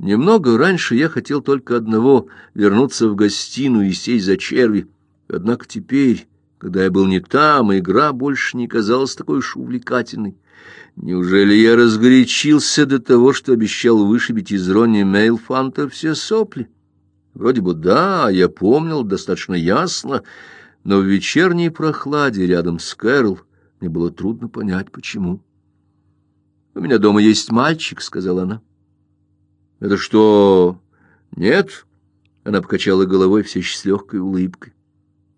Немного раньше я хотел только одного — вернуться в гостиную и сесть за черви. Однако теперь, когда я был не там, игра больше не казалась такой уж увлекательной. Неужели я разгорячился до того, что обещал вышибить из Ронни Мейлфанта все сопли? Вроде бы да, я помнил достаточно ясно, но в вечерней прохладе рядом с Кэрол мне было трудно понять, почему. — У меня дома есть мальчик, — сказала она. — Это что? Нет? Она покачала головой все еще с легкой улыбкой.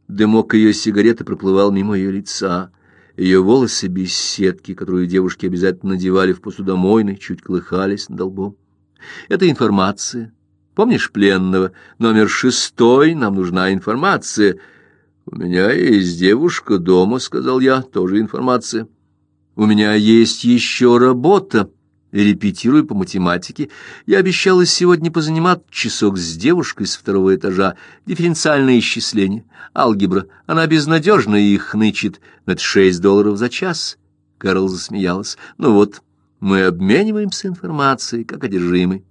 Дымок ее сигареты проплывал мимо ее лица. Ее волосы без сетки, которую девушки обязательно надевали в посудомойной, чуть колыхались над лбом. Это информация. Помнишь пленного? Номер шестой, нам нужна информация. У меня есть девушка дома, сказал я, тоже информация. У меня есть еще работа. Репетирую по математике. Я обещала сегодня позаниматься часок с девушкой с второго этажа. Дифференциальное исчисление. Алгебра. Она безнадежна и хнычет. Но это шесть долларов за час. Карл засмеялась. Ну вот, мы обмениваемся информацией, как одержимы.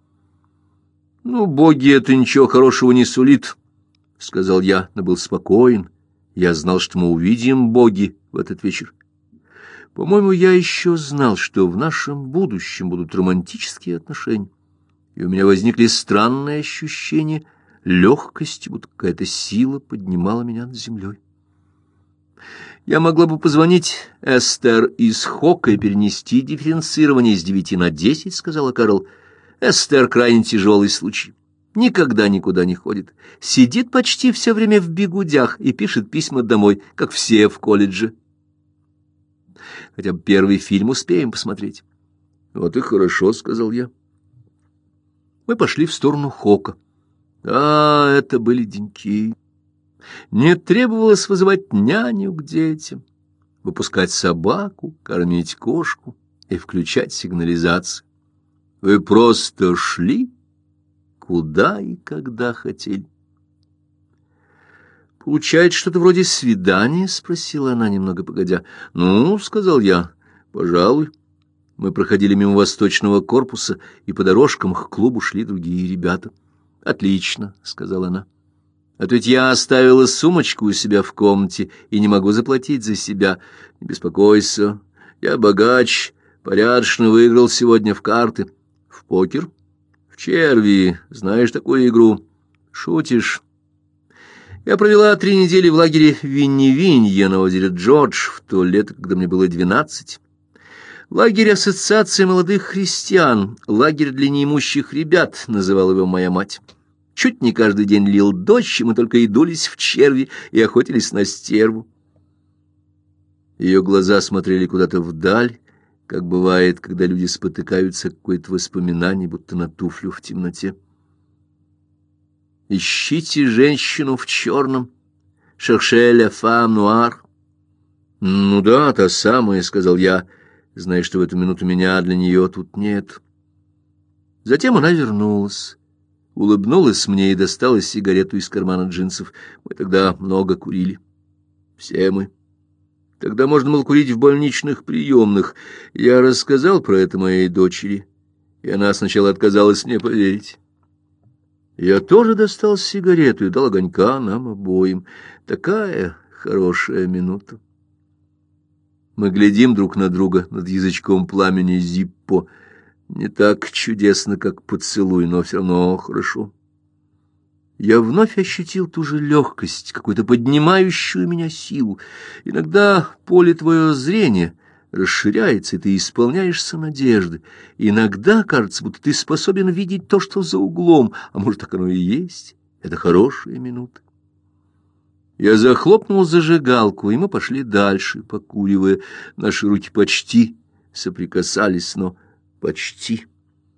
Ну, боги, это ничего хорошего не сулит, — сказал я, но был спокоен. Я знал, что мы увидим боги в этот вечер. По-моему, я еще знал, что в нашем будущем будут романтические отношения, и у меня возникли странные ощущения легкости, будто какая-то сила поднимала меня над землей. Я могла бы позвонить Эстер из Хока и перенести дифференцирование с девяти на десять, — сказала Карл. Эстер крайне тяжелый случай. Никогда никуда не ходит. Сидит почти все время в бегудях и пишет письма домой, как все в колледже хотя бы первый фильм успеем посмотреть. — Вот и хорошо, — сказал я. Мы пошли в сторону Хока. А, это были деньки. Не требовалось вызывать няню к детям, выпускать собаку, кормить кошку и включать сигнализацию. Вы просто шли, куда и когда хотели. «Получается что-то вроде свидания?» — спросила она, немного погодя. «Ну, — сказал я, — пожалуй». Мы проходили мимо восточного корпуса, и по дорожкам к клубу шли другие ребята. «Отлично», — сказала она. «А то ведь я оставила сумочку у себя в комнате и не могу заплатить за себя. Не беспокойся, я богач, порядочно выиграл сегодня в карты. В покер? В черви, знаешь такую игру? Шутишь?» Я провела три недели в лагере Винни-Винье на озере Джордж в то лето, когда мне было двенадцать. Лагерь Ассоциации молодых христиан, лагерь для неимущих ребят, называла его моя мать. Чуть не каждый день лил дождь, и мы только и дулись в черви и охотились на стерву. Ее глаза смотрели куда-то вдаль, как бывает, когда люди спотыкаются какое-то воспоминание, будто на туфлю в темноте. Ищите женщину в черном. Шершеля фам нуар. Ну да, та самая, сказал я, зная, что в эту минуту меня для нее тут нет. Затем она вернулась, улыбнулась мне и достала сигарету из кармана джинсов. Мы тогда много курили. Все мы. Тогда можно было курить в больничных приемных. Я рассказал про это моей дочери, и она сначала отказалась мне поверить. Я тоже достал сигарету и дал огонька нам обоим. Такая хорошая минута. Мы глядим друг на друга над язычком пламени Зиппо. Не так чудесно, как поцелуй, но все равно хорошо. Я вновь ощутил ту же легкость, какую-то поднимающую меня силу. Иногда поле твоего зрения расширяется, и ты исполняешься надежды. Иногда кажется, будто ты способен видеть то, что за углом, а может, так оно и есть. Это хорошая минута. Я захлопнул зажигалку, и мы пошли дальше, покуривая. Наши руки почти соприкасались, но почти.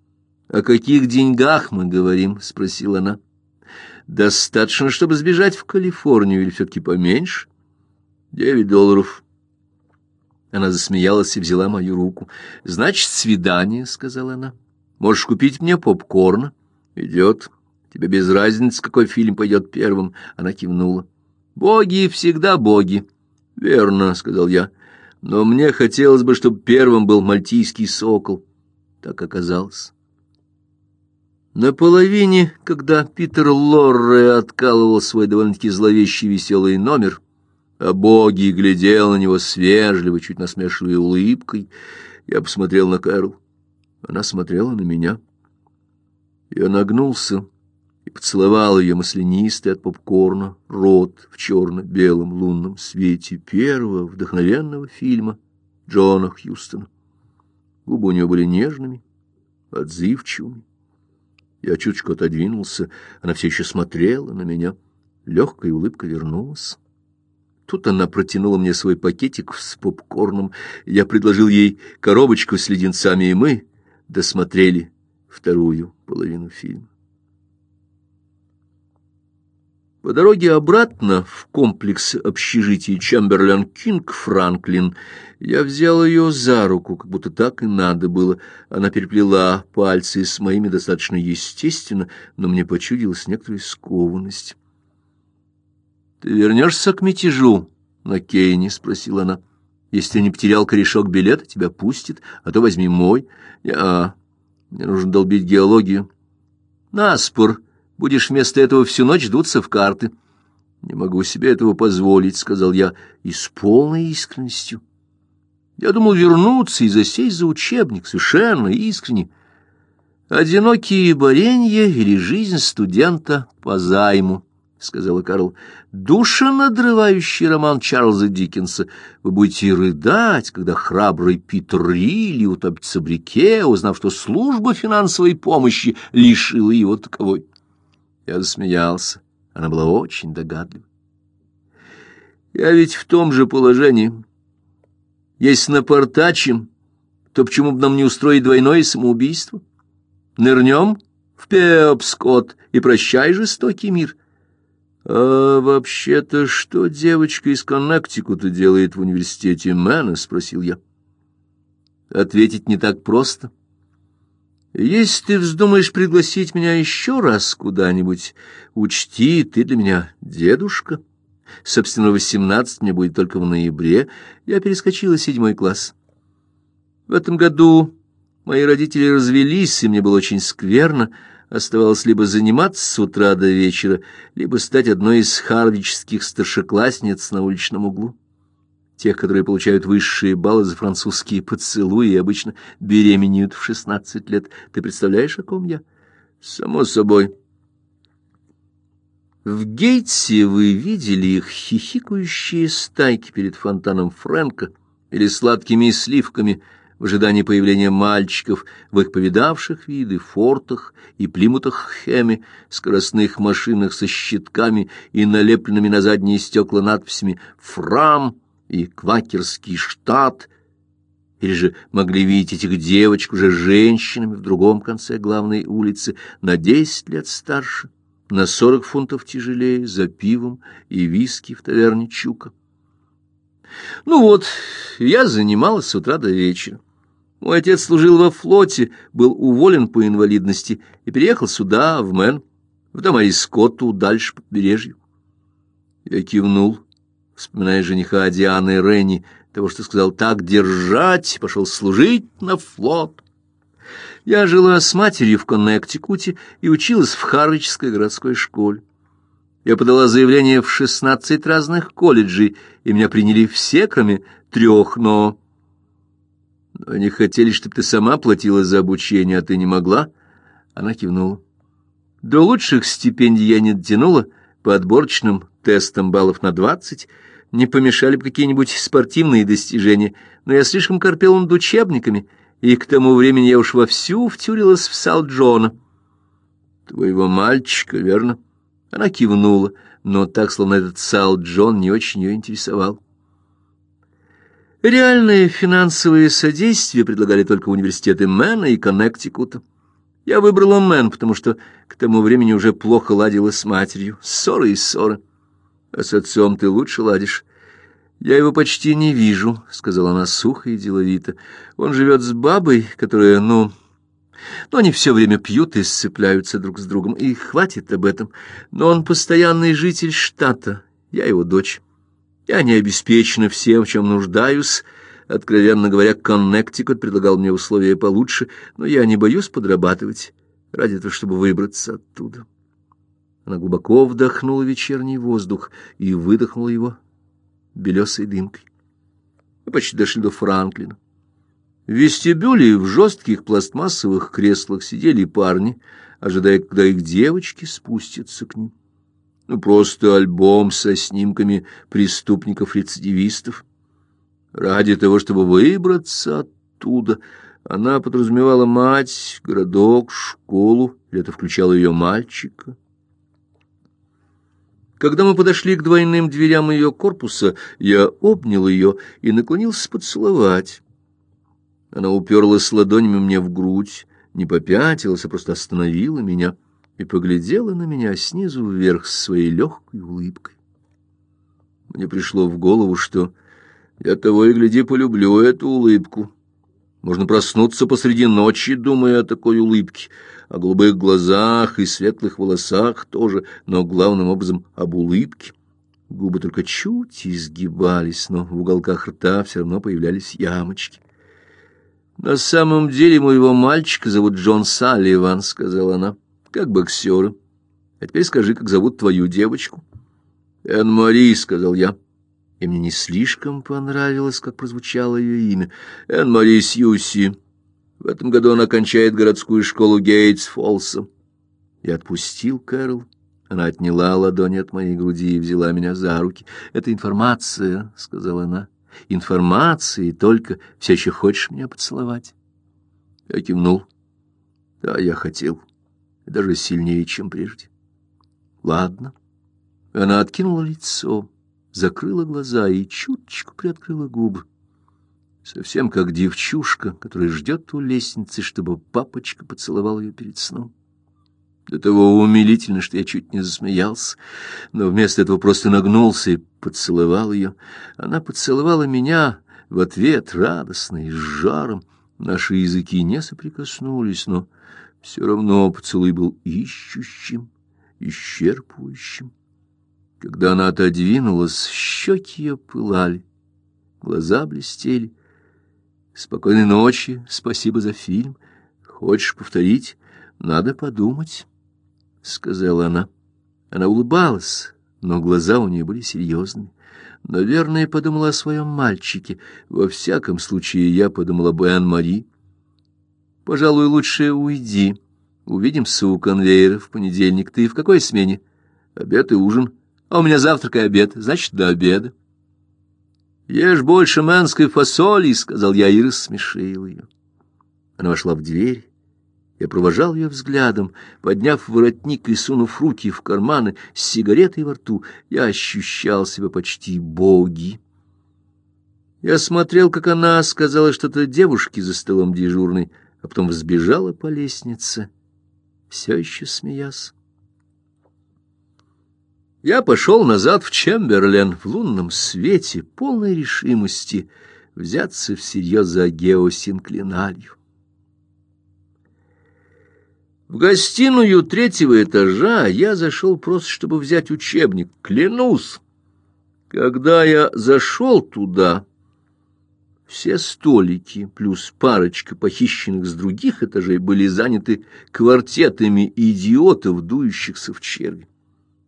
— О каких деньгах мы говорим? — спросила она. — Достаточно, чтобы сбежать в Калифорнию, или все-таки поменьше? — Девять долларов. Она засмеялась и взяла мою руку. «Значит, свидание», — сказала она. «Можешь купить мне попкорна?» «Идет. Тебе без разницы, какой фильм пойдет первым». Она кивнула. «Боги всегда боги». «Верно», — сказал я. «Но мне хотелось бы, чтобы первым был мальтийский сокол». Так оказалось. На половине, когда Питер Лорре откалывал свой довольно-таки зловещий веселый номер, а боги глядел на него с вежливой, чуть насмешливой улыбкой, я посмотрел на Кэрол. Она смотрела на меня. Я нагнулся и поцеловал ее маслянистый от попкорна рот в черно-белом лунном свете первого вдохновенного фильма Джона Хьюстона. Губы у нее были нежными, отзывчивыми. Я чуточку отодвинулся, она все еще смотрела на меня. Легкая улыбка вернулась. Тут она протянула мне свой пакетик с попкорном. Я предложил ей коробочку с леденцами, и мы досмотрели вторую половину фильма. По дороге обратно в комплекс общежитий Чемберлен-Кинг-Франклин я взял ее за руку, как будто так и надо было. Она переплела пальцы с моими достаточно естественно, но мне почудилась некоторая скованность. «Ты вернешься к мятежу на Кейне?» — спросила она. «Если не потерял корешок билета, тебя пустят, а то возьми мой. Я... Мне нужно долбить геологию». «Наспор!» Будешь вместо этого всю ночь дуться в карты. — Не могу себе этого позволить, — сказал я, и с полной искренностью. Я думал вернуться и засесть за учебник, совершенно искренне. «Одинокие боренья или жизнь студента по займу», — сказала Карл. «Душенадрывающий роман Чарльза Диккенса. Вы будете рыдать, когда храбрый Питер Рилли утопится в реке, узнав, что служба финансовой помощи лишила его таковой». Я засмеялся. Она была очень догадлива. Я ведь в том же положении. Если напортачим, то почему бы нам не устроить двойное самоубийство? Нырнем в Пепскот и прощай жестокий мир. А вообще-то что девочка из Коннектикута делает в университете Мэна? — спросил я. Ответить не так просто. — если ты вздумаешь пригласить меня еще раз куда-нибудь, учти, ты для меня дедушка. Собственно, восемнадцать мне будет только в ноябре. Я перескочила седьмой класс. В этом году мои родители развелись, и мне было очень скверно. Оставалось либо заниматься с утра до вечера, либо стать одной из харвических старшеклассниц на уличном углу тех, которые получают высшие баллы за французские поцелуи и обычно беременеют в шестнадцать лет. Ты представляешь, о ком я? Само собой. В Гейтсе вы видели их хихикающие стайки перед фонтаном Фрэнка или сладкими сливками в ожидании появления мальчиков в их повидавших виды фортах и плимутах Хэме, скоростных машинах со щитками и налепленными на задние стекла надписями «Фрам», и квакерский штат, или же могли видеть этих девочек уже женщинами в другом конце главной улицы, на десять лет старше, на сорок фунтов тяжелее, за пивом и виски в таверне Чука. Ну вот, я занималась с утра до вечера. Мой отец служил во флоте, был уволен по инвалидности и переехал сюда, в Мэн, в дома Скотту, дальше по побережью. Я кивнул вспоминая жениха Дианы Ренни, того, что сказал «так держать», пошел служить на флот. Я жила с матерью в Коннектикуте и училась в Харвичской городской школе. Я подала заявление в шестнадцать разных колледжей, и меня приняли все, кроме трех, но... Они хотели, чтобы ты сама платила за обучение, а ты не могла. Она кивнула. До лучших стипендий я не дотянула, по отборочным тестам баллов на двадцать, не помешали бы какие-нибудь спортивные достижения, но я слишком корпел над учебниками, и к тому времени я уж вовсю втюрилась в Сал Джона. Твоего мальчика, верно? Она кивнула, но так, словно этот Сал Джон не очень ее интересовал. Реальное финансовое содействие предлагали только университеты Мэна и Коннектикута. Я выбрала Мэн, потому что к тому времени уже плохо ладила с матерью. Ссоры и ссоры. А с отцом ты лучше ладишь. Я его почти не вижу, сказала она сухо и деловито. Он живет с бабой, которая, ну, но они все время пьют и сцепляются друг с другом, и хватит об этом. Но он постоянный житель штата, я его дочь. Я не обеспечена всем, чем нуждаюсь. Откровенно говоря, Коннектикут предлагал мне условия получше, но я не боюсь подрабатывать. ради того, чтобы выбраться оттуда. Она глубоко вдохнула вечерний воздух и выдохнула его белесой дымкой. Мы почти дошли до Франклина. В вестибюле в жестких пластмассовых креслах сидели парни, ожидая, когда их девочки спустятся к ним. Ну, просто альбом со снимками преступников-рецидивистов. Ради того, чтобы выбраться оттуда, она подразумевала мать, городок, школу, или это включало ее мальчика. Когда мы подошли к двойным дверям ее корпуса, я обнял ее и наклонился поцеловать. Она уперлась ладонями мне в грудь, не попятилась, а просто остановила меня и поглядела на меня снизу вверх с своей легкой улыбкой. Мне пришло в голову, что я того и гляди полюблю эту улыбку. Можно проснуться посреди ночи, думая о такой улыбке, о голубых глазах и светлых волосах тоже, но главным образом об улыбке. Губы только чуть изгибались, но в уголках рта все равно появлялись ямочки. «На самом деле моего мальчика зовут Джон Салливан», — сказала она, — «как боксера. А теперь скажи, как зовут твою девочку?» «Энн-Мари», — сказал я. И мне не слишком понравилось, как прозвучало ее имя. «Энн-Мари Сьюси». В этом году она кончает городскую школу Гейтс-Фолса. Я отпустил Кэрол. Она отняла ладони от моей груди и взяла меня за руки. «Это информация», — сказала она. «Информация, и только все еще хочешь меня поцеловать?» Я кивнул. «Да, я хотел. Даже сильнее, чем прежде». «Ладно». Она откинула лицо, закрыла глаза и чуточку приоткрыла губы. Совсем как девчушка, которая ждет у лестницы, чтобы папочка поцеловал ее перед сном. До того умилительно, что я чуть не засмеялся, но вместо этого просто нагнулся и поцеловал ее. Она поцеловала меня в ответ радостно и с жаром. Наши языки не соприкоснулись, но все равно поцелуй был ищущим, исчерпывающим. Когда она отодвинулась, щеки ее пылали, глаза блестели, Спокойной ночи, спасибо за фильм. Хочешь повторить? Надо подумать, — сказала она. Она улыбалась, но глаза у нее были серьезными. Наверное, подумала о своем мальчике. Во всяком случае, я подумала об Эн-Мари. Пожалуй, лучше уйди. Увидимся у конвейера в понедельник. Ты в какой смене? Обед и ужин. А у меня завтрак и обед. Значит, до обеда. «Ешь больше мэнской фасоли», — сказал я и рассмешил ее. Она вошла в дверь. Я провожал ее взглядом, подняв воротник и сунув руки в карманы с сигаретой во рту, я ощущал себя почти боги. Я смотрел, как она сказала что-то девушке за столом дежурной, а потом взбежала по лестнице, все еще смеясь. Я пошел назад в Чемберлен в лунном свете, полной решимости взяться всерьез за геосинклиналью. В гостиную третьего этажа я зашел просто, чтобы взять учебник. Клянусь! Когда я зашел туда, все столики плюс парочка похищенных с других этажей были заняты квартетами идиотов, дующихся в черви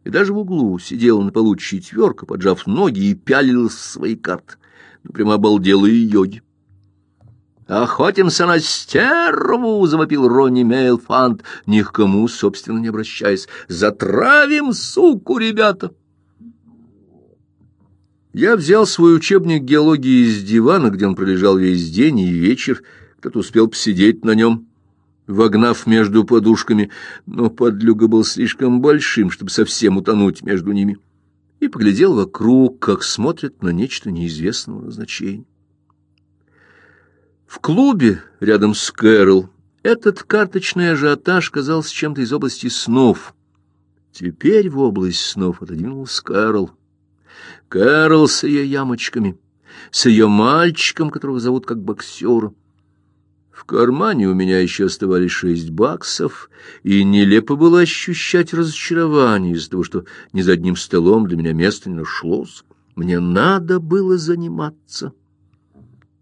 и даже в углу сидела на полу четверка, поджав ноги и пялилась в свои карты. Ну, прямо обалдела йоги. «Охотимся на стерву!» — завопил Ронни Мейлфанд, ни к кому, собственно, не обращаясь. «Затравим суку, ребята!» Я взял свой учебник геологии из дивана, где он пролежал весь день и вечер. Кто-то успел посидеть на нем вогнав между подушками, но подлюга был слишком большим, чтобы совсем утонуть между ними, и поглядел вокруг, как смотрят на нечто неизвестного назначения. В клубе рядом с Кэрол этот карточный ажиотаж казался чем-то из области снов. Теперь в область снов отодвинулась Кэрол. Кэрол с ее ямочками, с ее мальчиком, которого зовут как боксера. В кармане у меня еще оставались шесть баксов, и нелепо было ощущать разочарование из-за того, что ни за одним столом для меня места не нашлось. Мне надо было заниматься.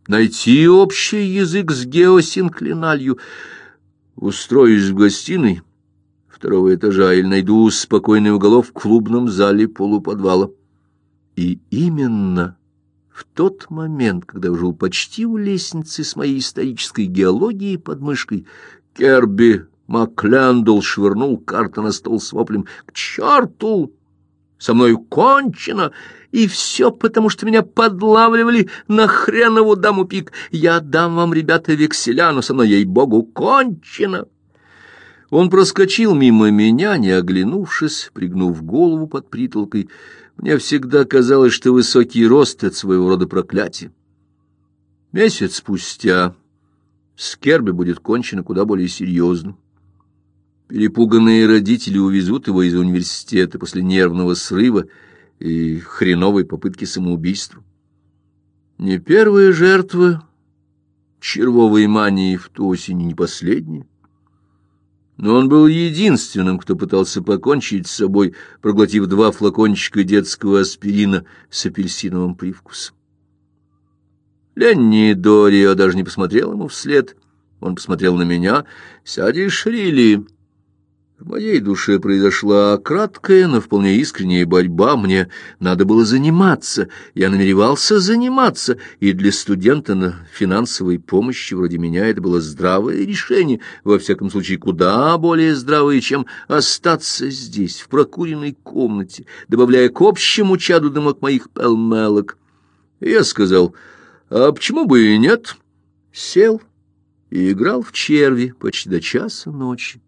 Найти общий язык с геосинклиналью. Устроюсь в гостиной второго этажа или найду спокойный уголок в клубном зале полуподвала. И именно в тот момент, когда я жил почти у лестницы с моей исторической геологией под мышкой, Керби Макляндл швырнул карты на стол с воплем «К черту! Со мной кончено!» И все потому, что меня подлавливали на хренову даму пик. Я дам вам, ребята, векселя, но со мной, ей-богу, кончено. Он проскочил мимо меня, не оглянувшись, пригнув голову под притолкой. Мне всегда казалось, что высокий рост — это своего рода проклятие. Месяц спустя с Керби будет кончено куда более серьезно. Перепуганные родители увезут его из университета после нервного срыва и хреновой попытки самоубийства. Не первая жертва червовой мании в ту осень, не последняя. Но он был единственным, кто пытался покончить с собой, проглотив два флакончика детского аспирина с апельсиновым привкусом. Ленни Дорио даже не посмотрел ему вслед. Он посмотрел на меня. «Сядешь, Рилли?» В моей душе произошла краткая, но вполне искренняя борьба. Мне надо было заниматься. Я намеревался заниматься, и для студента на финансовой помощи вроде меня это было здравое решение, во всяком случае куда более здравое, чем остаться здесь, в прокуренной комнате, добавляя к общему чаду дымок моих пелмелок. Я сказал, а почему бы и нет? Сел и играл в черви почти до часа ночи.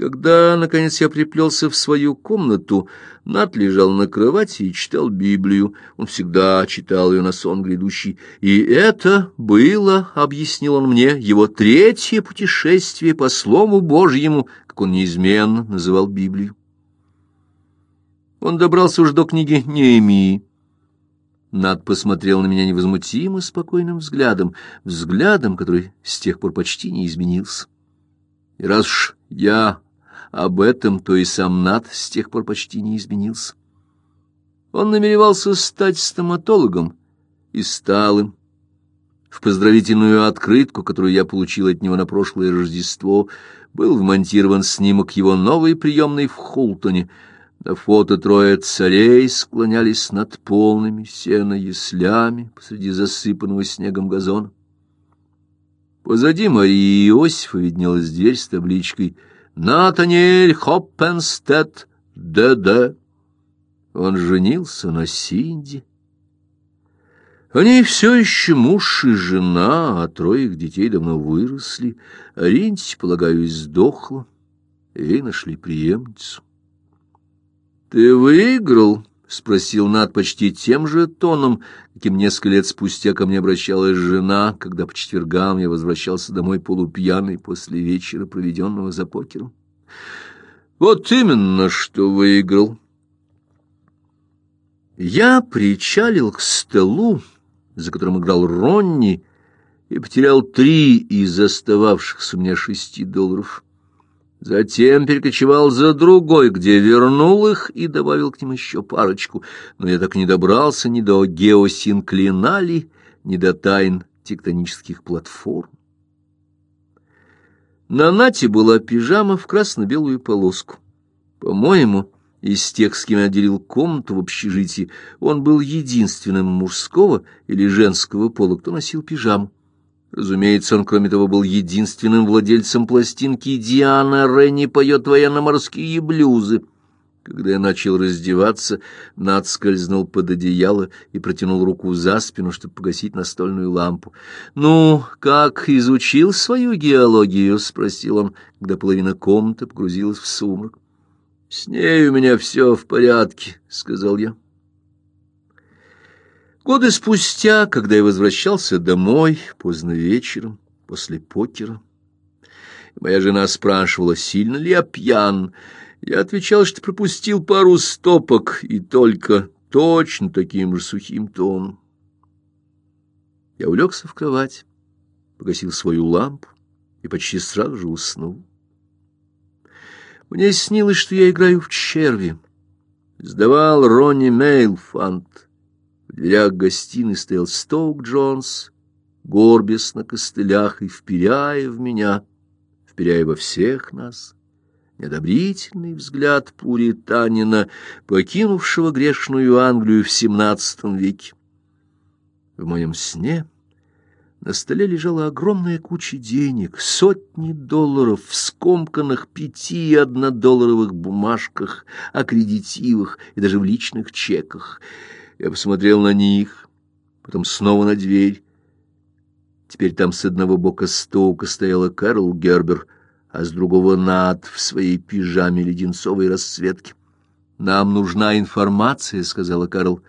Когда, наконец, я приплелся в свою комнату, Нат лежал на кровати и читал Библию. Он всегда читал ее на сон грядущий. И это было, — объяснил он мне, — его третье путешествие по Слову Божьему, как он неизменно называл Библию. Он добрался уж до книги Неемии. Над посмотрел на меня невозмутимо спокойным взглядом, взглядом, который с тех пор почти не изменился. И раз уж я об этом, то и сам Над с тех пор почти не изменился. Он намеревался стать стоматологом и стал им. В поздравительную открытку, которую я получил от него на прошлое Рождество, был вмонтирован снимок его новой приемной в Хултоне. На фото трое царей склонялись над полными сено яслями посреди засыпанного снегом газона. Позади Марии Иосифа виднелась дверь с табличкой «Связь». Натаниэль Хоппенстед, Д.Д. Он женился на Синди. Они все еще муж и жена, а трое их детей давно выросли. Ринти, полагаю, сдохла, и нашли преемницу. — Ты выиграл? — спросил Над почти тем же тоном, каким несколько лет спустя ко мне обращалась жена, когда по четвергам я возвращался домой полупьяный после вечера, проведенного за покером. Вот именно, что выиграл. Я причалил к столу, за которым играл Ронни, и потерял три из остававшихся у меня шести долларов. Затем перекочевал за другой, где вернул их и добавил к ним еще парочку, но я так не добрался ни до геосинклинали, ни до тайн тектонических платформ. На Нате была пижама в красно-белую полоску. По-моему, из тех, с кем я делил комнату в общежитии, он был единственным мужского или женского пола, кто носил пижаму. Разумеется, он, кроме того, был единственным владельцем пластинки «Диана Ренни поет военно-морские блюзы». Когда я начал раздеваться, Над скользнул под одеяло и протянул руку за спину, чтобы погасить настольную лампу. «Ну, как изучил свою геологию?» — спросил он, когда половина комнаты погрузилась в сумрак. «С ней у меня все в порядке», — сказал я. Годы спустя, когда я возвращался домой, поздно вечером, после покера, моя жена спрашивала, сильно ли я пьян, я отвечал, что пропустил пару стопок, и только точно таким же сухим тоном. Я улегся в кровать, погасил свою лампу и почти сразу же уснул. Мне снилось, что я играю в черви. Сдавал Ронни Мейлфанд — дверях гостиной стоял Стоук Джонс, горбясь на костылях и вперяя в меня, вперяя во всех нас неодобрительный взгляд пуританина, покинувшего грешную Англию в XVII веке. В моем сне на столе лежала огромная куча денег, сотни долларов в скомканных пяти- и однодолларовых бумажках, аккредитивах и даже в личных чеках. Я посмотрел на них, потом снова на дверь. Теперь там с одного бока столка стояла Кэрол Гербер, а с другого Над в своей пижаме леденцовой расцветки. «Нам нужна информация», — сказала Кэрол.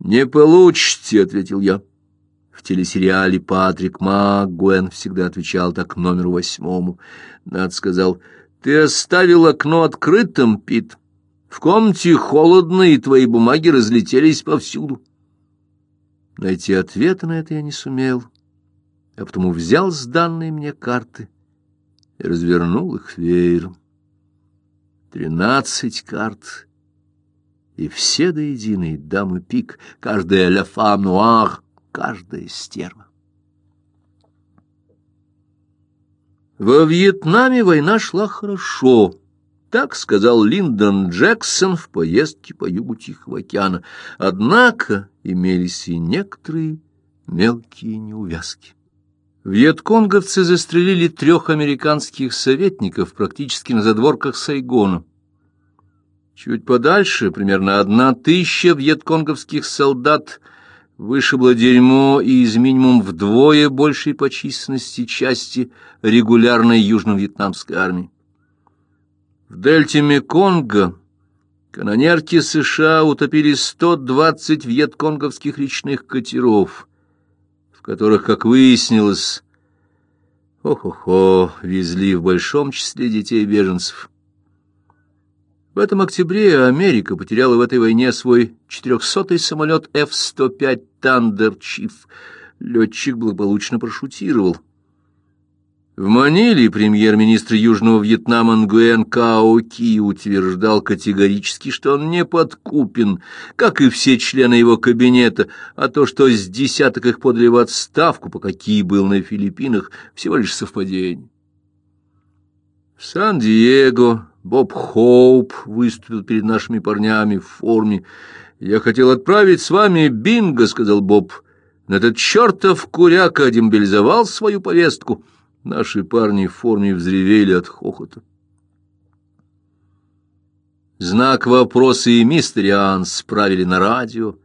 «Не получите», — ответил я. В телесериале Патрик МакГуэн всегда отвечал так номеру восьмому. Над сказал, «Ты оставил окно открытым, Пит. В комнате холодно, и твои бумаги разлетелись повсюду». Найти ответа на это я не сумел, а потому взял сданные мне карты и развернул их веером. Тринадцать карт, и все до единой дамы пик, каждая ля фам нуар, каждая стерва. Во Вьетнаме война шла хорошо, так сказал Линдон Джексон в поездке по югу Тихого океана. Однако имелись и некоторые мелкие неувязки. Вьетконговцы застрелили трех американских советников практически на задворках Сайгона. Чуть подальше, примерно одна тысяча вьетконговских солдат – вышибло дерьмо и из минимум вдвое большей по численности части регулярной южно-вьетнамской армии. В дельте Меконга канонерки США утопили 120 вьетконговских речных катеров, в которых, как выяснилось, ох-охо, везли в большом числе детей-беженцев. В этом октябре Америка потеряла в этой войне свой 400-й самолет F-105 «Тандер Чиф». Летчик благополучно прошутировал. В Маниле премьер-министр Южного Вьетнама Нгуэн Као Ки утверждал категорически, что он не подкупен, как и все члены его кабинета, а то, что с десяток их подали в отставку, пока Ки был на Филиппинах, всего лишь совпадение. В Сан-Диего Боб Хоуп выступил перед нашими парнями в форме. «Я хотел отправить с вами бинго», — сказал Боб. «Но этот чертов куряка демобилизовал свою повестку». Наши парни в форме взревели от хохота. Знак вопроса и мистериан справили на радио.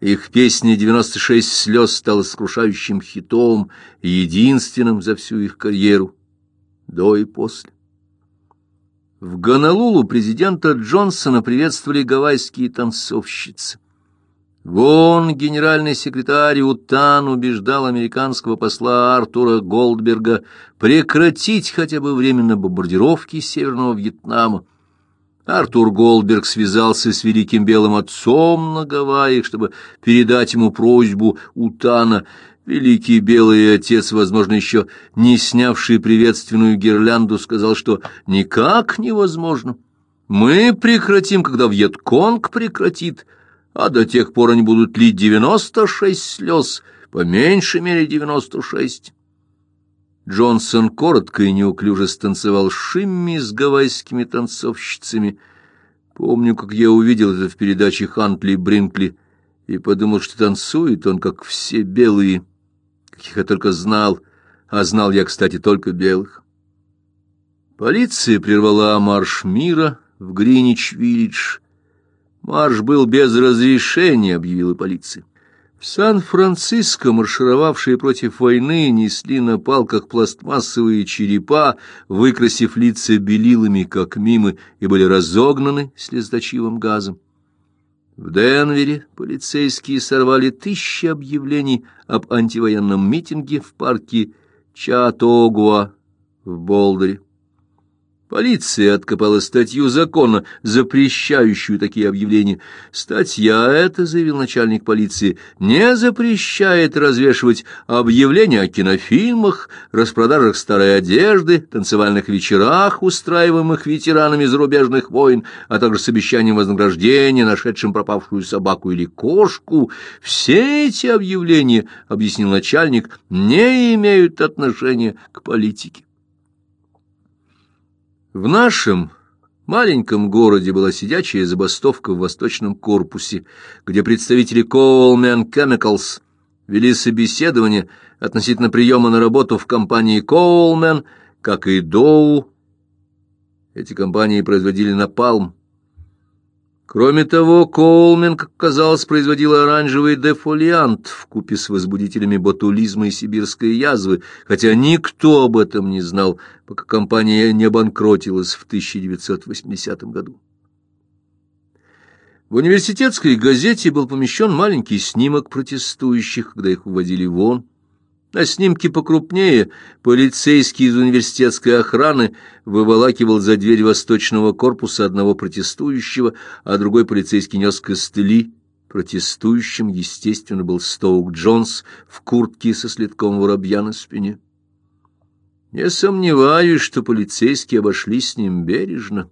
Их песня «96 слез» стала скрушающим хитом, единственным за всю их карьеру, до и после. В Гонолулу президента Джонсона приветствовали гавайские танцовщицы. Вон генеральный секретарь Утан убеждал американского посла Артура Голдберга прекратить хотя бы временно бомбардировки Северного Вьетнама. Артур Голдберг связался с великим белым отцом на Гавайях, чтобы передать ему просьбу Утана Великий белый отец, возможно, еще не снявший приветственную гирлянду, сказал, что никак невозможно. Мы прекратим, когда Вьетконг прекратит, а до тех пор они будут лить девяносто шесть слез, по меньшей мере девяносто шесть. Джонсон коротко и неуклюже станцевал шимми с гавайскими танцовщицами. Помню, как я увидел это в передаче Хантли Бринкли и подумал, что танцует он, как все белые каких я только знал, а знал я, кстати, только белых. Полиция прервала марш мира в Гринич-Виллидж. Марш был без разрешения, объявила полиция. В Сан-Франциско маршировавшие против войны несли на палках пластмассовые черепа, выкрасив лица белилами, как мимы, и были разогнаны слезоточивым газом. В Денвере полицейские сорвали тысячи объявлений об антивоенном митинге в парке Чатогуа в Болдере. Полиция откопала статью закона, запрещающую такие объявления. Статья эта, заявил начальник полиции, не запрещает развешивать объявления о кинофильмах, распродажах старой одежды, танцевальных вечерах, устраиваемых ветеранами зарубежных войн, а также с обещанием вознаграждения, нашедшим пропавшую собаку или кошку. Все эти объявления, объяснил начальник, не имеют отношения к политике. В нашем маленьком городе была сидячая забастовка в восточном корпусе, где представители Coleman Chemicals вели собеседование относительно приема на работу в компании Coleman, как и Доу. Эти компании производили напалм, Кроме того, Коулмен, как казалось, производил оранжевый дефолиант в купе с возбудителями ботулизма и сибирской язвы, хотя никто об этом не знал, пока компания не обанкротилась в 1980 году. В университетской газете был помещен маленький снимок протестующих, когда их выводили вон. На снимке покрупнее полицейский из университетской охраны выволакивал за дверь восточного корпуса одного протестующего, а другой полицейский нес костыли. Протестующим, естественно, был Стоук Джонс в куртке со следком воробья на спине. Не сомневаюсь, что полицейские обошлись с ним бережно.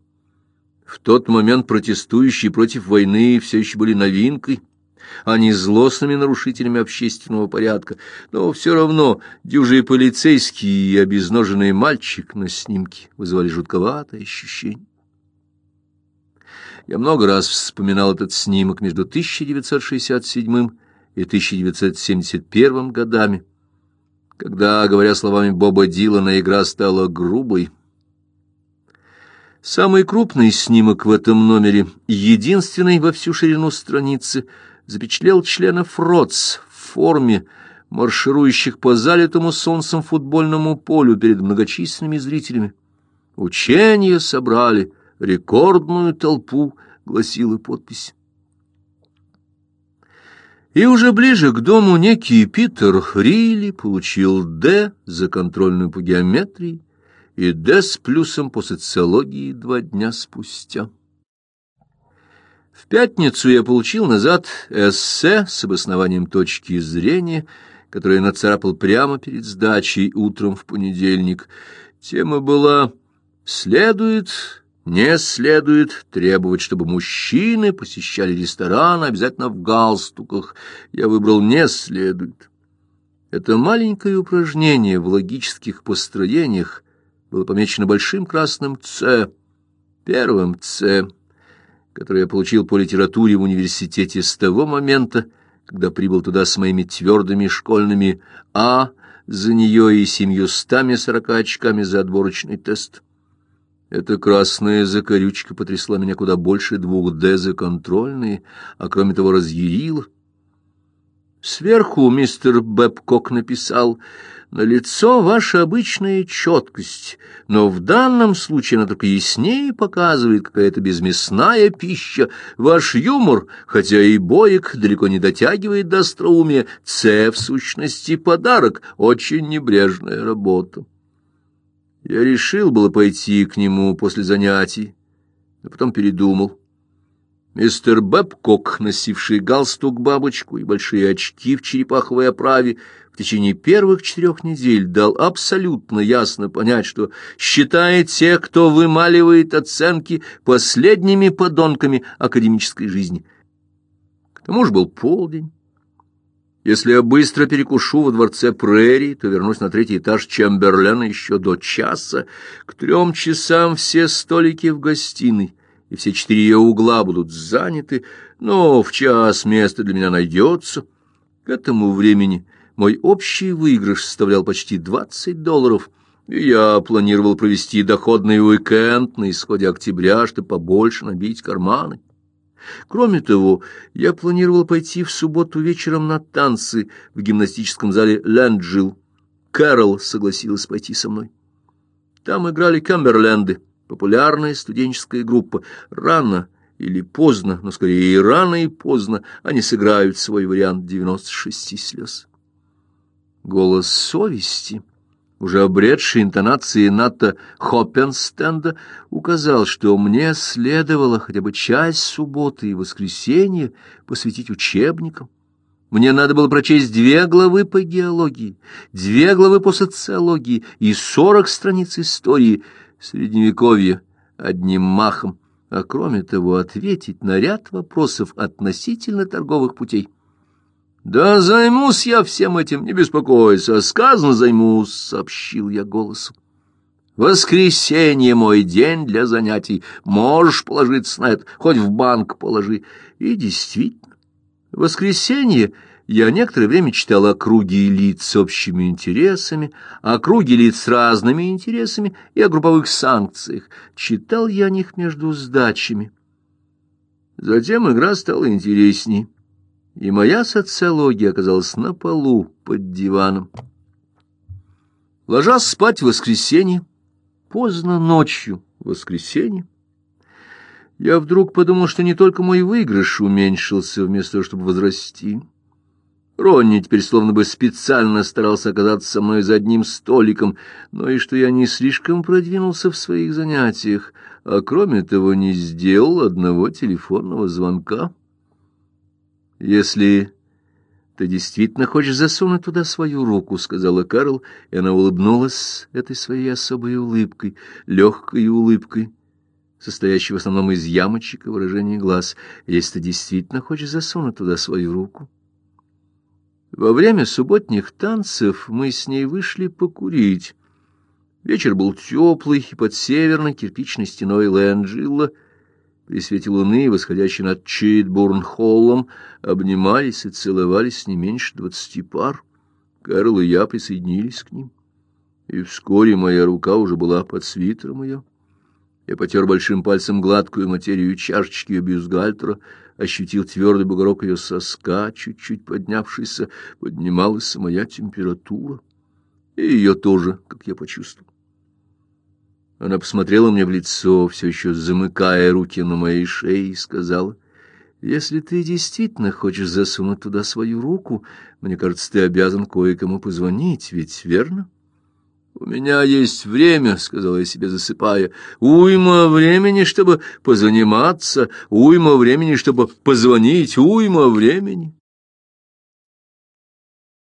В тот момент протестующие против войны все еще были новинкой — а не злостными нарушителями общественного порядка, но все равно дюжий полицейский и обезноженный мальчик на снимке вызывали жутковатое ощущение. Я много раз вспоминал этот снимок между 1967 и 1971 годами, когда, говоря словами Боба Дилана, игра стала грубой. Самый крупный снимок в этом номере, единственный во всю ширину страницы — запечатлел членов РОЦ в форме, марширующих по залитому солнцем футбольному полю перед многочисленными зрителями. Учения собрали рекордную толпу, гласила подпись. И уже ближе к дому некий Питер Рилли получил «Д» за контрольную по геометрии и «Д» с плюсом по социологии два дня спустя. В пятницу я получил назад эссе с обоснованием точки зрения, которое нацарапал прямо перед сдачей утром в понедельник. Тема была «Следует, не следует требовать, чтобы мужчины посещали ресторан обязательно в галстуках». Я выбрал «не следует». Это маленькое упражнение в логических построениях было помечено большим красным «Ц», первым «Ц» который я получил по литературе в университете с того момента, когда прибыл туда с моими твердыми школьными «А» за нее и семьюстами сорока очками за отборочный тест. Эта красная закорючка потрясла меня куда больше двух «Д» за контрольные, а кроме того разъярила. Сверху мистер Бэбкок написал на лицо ваша обычная четкость, но в данном случае она только яснее показывает какая-то безмясная пища. Ваш юмор, хотя и боек, далеко не дотягивает до остроумия. Це, в сущности, подарок, очень небрежная работа. Я решил было пойти к нему после занятий, но потом передумал. Мистер Бэбкок, носивший галстук-бабочку и большие очки в черепаховой оправе, в течение первых четырех недель дал абсолютно ясно понять, что считает тех, кто вымаливает оценки, последними подонками академической жизни. К тому же был полдень. Если я быстро перекушу во дворце прерий, то вернусь на третий этаж Чемберлена еще до часа. К трем часам все столики в гостиной и все четыре ее угла будут заняты, но в час место для меня найдется. К этому времени мой общий выигрыш составлял почти 20 долларов, и я планировал провести доходный уикенд на исходе октября, чтобы побольше набить карманы. Кроме того, я планировал пойти в субботу вечером на танцы в гимнастическом зале «Лэнджил». Кэрол согласилась пойти со мной. Там играли камберленды, популярная студенческая группа. Рано или поздно, но скорее и рано, и поздно, они сыграют свой вариант «96 слез». Голос совести, уже обретший интонации Ната Хоппенстенда, указал, что мне следовало хотя бы часть субботы и воскресенья посвятить учебникам. Мне надо было прочесть две главы по геологии, две главы по социологии и сорок страниц истории Средневековья одним махом, а кроме того ответить на ряд вопросов относительно торговых путей. «Да займусь я всем этим, не беспокойся, сказано займусь», — сообщил я голосом. Воскресенье мой день для занятий. Можешь положиться на это, хоть в банк положи. И действительно, в воскресенье я некоторое время читал о круге лиц с общими интересами, о круге лиц с разными интересами и о групповых санкциях. Читал я о них между сдачами. Затем игра стала интересней, и моя социология оказалась на полу под диваном. Ложась спать в воскресенье, поздно ночью, в воскресенье, я вдруг подумал, что не только мой выигрыш уменьшился вместо того, чтобы возрасти. Ронни теперь словно бы специально старался оказаться со мной за одним столиком, но и что я не слишком продвинулся в своих занятиях, а кроме того не сделал одного телефонного звонка. Если ты действительно хочешь засунуть туда свою руку, — сказала Карл, и она улыбнулась этой своей особой улыбкой, легкой улыбкой, состоящей в основном из ямочек и выражения глаз. Если ты действительно хочешь засунуть туда свою руку. Во время субботних танцев мы с ней вышли покурить. Вечер был теплый, и под северной кирпичной стеной Лэнджилла при свете луны, восходящей над Чейтбурн-холлом, обнимались и целовались не меньше двадцати пар. Карл и я присоединились к ним. И вскоре моя рука уже была под свитером ее. Я потер большим пальцем гладкую материю чашечки ее бюстгальтера, ощутил твердый бугорок ее соска, чуть-чуть поднявшийся, поднималась моя температура. И ее тоже, как я почувствовал. Она посмотрела мне в лицо, все еще замыкая руки на моей шее, и сказала, «Если ты действительно хочешь засунуть туда свою руку, мне кажется, ты обязан кое-кому позвонить, ведь верно?» «У меня есть время», — сказала я себе, засыпая. «Уйма времени, чтобы позаниматься, уйма времени, чтобы позвонить, уйма времени».